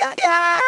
yeah, yeah.